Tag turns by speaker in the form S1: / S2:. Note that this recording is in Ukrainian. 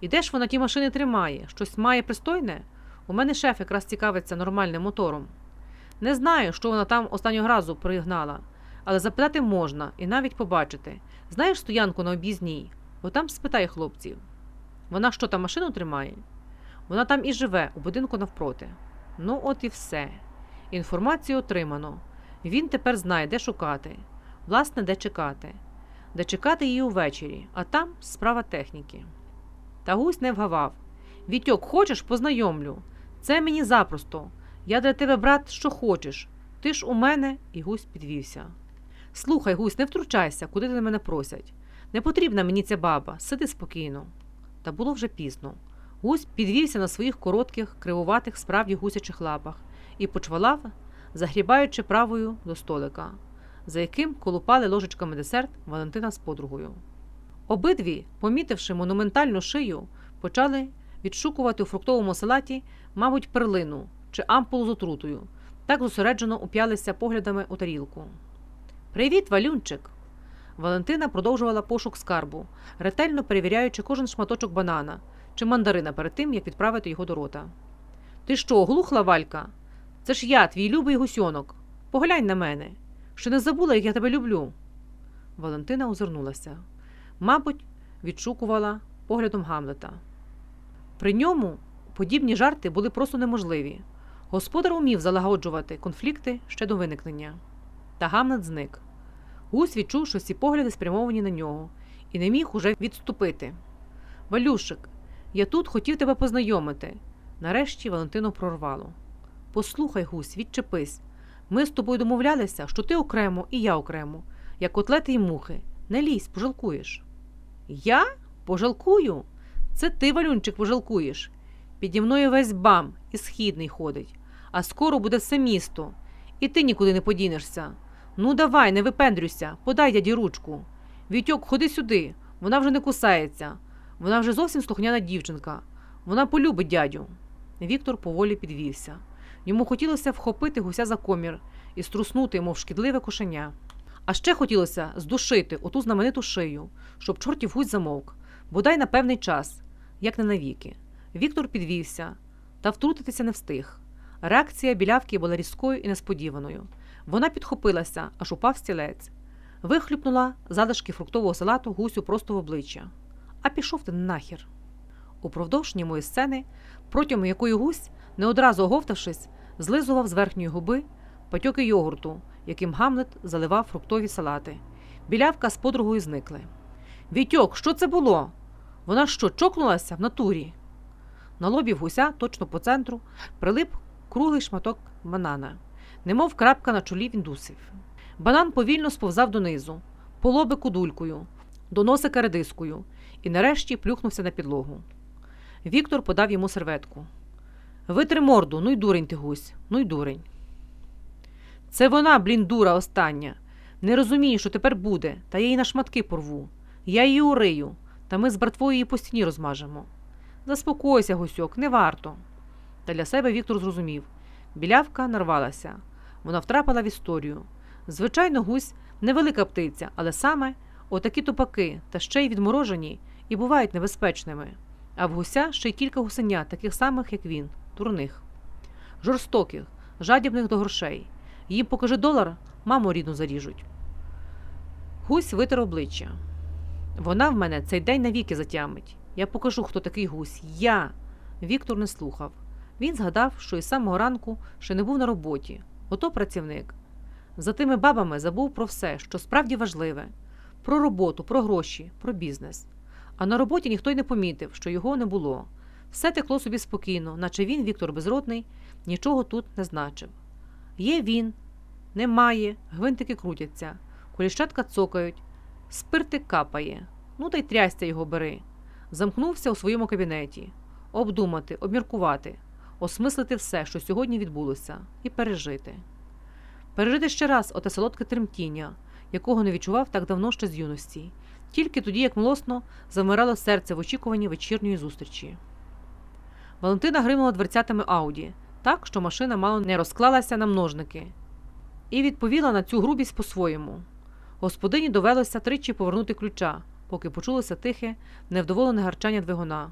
S1: І де ж вона ті машини тримає? Щось має пристойне? У мене шеф якраз цікавиться нормальним мотором. Не знаю, що вона там останнього разу пригнала, але запитати можна і навіть побачити. Знаєш стоянку на об'їзній? Отам спитай хлопців. Вона що там машину тримає? Вона там і живе, у будинку навпроти. Ну, от і все. Інформацію отримано. Він тепер знає, де шукати, власне, де чекати, де чекати її увечері, а там справа техніки. Та гусь не вгавав. Вітьок, хочеш, познайомлю. Це мені запросто. Я для тебе, брат, що хочеш. Ти ж у мене, і гусь підвівся. Слухай, гусь, не втручайся, куди ти мене просять. Не потрібна мені ця баба, сиди спокійно. Та було вже пізно. Гусь підвівся на своїх коротких, кривуватих, справді гусячих лапах і почвалав, загрібаючи правою до столика, за яким колупали ложечками десерт Валентина з подругою. Обидві, помітивши монументальну шию, почали відшукувати у фруктовому салаті, мабуть, перлину чи ампулу з отрутою, так зосереджено уп'ялися поглядами у тарілку. Привіт, Валюнчик! Валентина продовжувала пошук скарбу, ретельно перевіряючи кожен шматочок банана чи мандарина перед тим, як відправити його до рота. Ти що, глухла Валька? Це ж я, твій любий гусьонок. Поглянь на мене. Що не забула, як я тебе люблю. Валентина озирнулася. Мабуть, відшукувала поглядом Гамлета. При ньому подібні жарти були просто неможливі. Господар умів залагоджувати конфлікти ще до виникнення. Та Гамлет зник. Гусь відчув, що всі погляди спрямовані на нього, і не міг уже відступити. Валюшик, я тут хотів тебе познайомити. Нарешті Валентину прорвало. Послухай, гусь, відчепись. Ми з тобою домовлялися, що ти окремо і я окремо, як котлети й мухи. Не лізь, пожалкуєш. Я? Пожалкую? Це ти, Валюнчик, пожалкуєш. Піді мною весь бам і східний ходить, а скоро буде все місто, і ти нікуди не подінешся. Ну, давай, не випендрюйся, подай дяді ручку. Вітьок, ходи сюди, вона вже не кусається. Вона вже зовсім слухняна дівчинка. Вона полюбить дядю. Віктор поволі підвівся. Йому хотілося вхопити гуся за комір і струснути, мов шкідливе кошеня. А ще хотілося здушити оту знамениту шию, щоб чортів гусь замовк, бодай на певний час, як не навіки. Віктор підвівся, та втрутитися не встиг. Реакція білявки була різкою і несподіваною. Вона підхопилася, аж упав стілець, вихлюпнула залишки фруктового салату гусю просто в обличчя. А пішов ти нахер. Упродовж німої сцени, протягом якої гусь, не одразу оговтавшись, злизував з верхньої губи потьоки йогурту, яким Гамлет заливав фруктові салати. Білявка з подругою зникли. Вітьок, що це було? Вона що, чокнулася в натурі? На лобі гуся, точно по центру, прилип круглий шматок банана, немов крапка на чолі віндусів. Банан повільно сповзав донизу, по лобику дулькою, до носика редискою і нарешті плюхнувся на підлогу. Віктор подав йому серветку. Витри морду, ну й дурень ти гусь, ну й дурень. Це вона, блін, дура остання. Не розуміє, що тепер буде, та я її на шматки порву. Я її урию, та ми з братвою її по стіні розмажемо. Заспокойся, гусьок, не варто. Та для себе Віктор зрозумів білявка нарвалася. Вона втрапила в історію. Звичайно, гусь невелика птиця, але саме отакі тупаки, та ще й відморожені, і бувають небезпечними. А в гуся ще й кілька гусенят, таких самих, як він, дурних, жорстоких, жадібних до грошей. Їм покажи долар, маму рідну заріжуть. Гусь витер обличчя. Вона в мене цей день навіки затямить. Я покажу, хто такий гусь. Я. Віктор не слухав. Він згадав, що із самого ранку ще не був на роботі. Ото працівник. За тими бабами забув про все, що справді важливе: про роботу, про гроші, про бізнес. А на роботі ніхто й не помітив, що його не було. Все текло собі спокійно, наче він, Віктор Безродний, нічого тут не значив. Є він, немає, гвинтики крутяться, коліщатка цокають, спиртик капає. Ну та й трястя його бери. Замкнувся у своєму кабінеті, обдумати, обміркувати, осмислити все, що сьогодні відбулося, і пережити. Пережити ще раз оте солодке тремтіння, якого не відчував так давно ще з юності, тільки тоді, як млосно завмирало серце в очікуванні вечірньої зустрічі. Валентина гримнула дверцятами Ауді, так, що машина мало не розклалася на множники, і відповіла на цю грубість по-своєму. Господині довелося тричі повернути ключа, поки почулося тихе, невдоволене гарчання двигуна.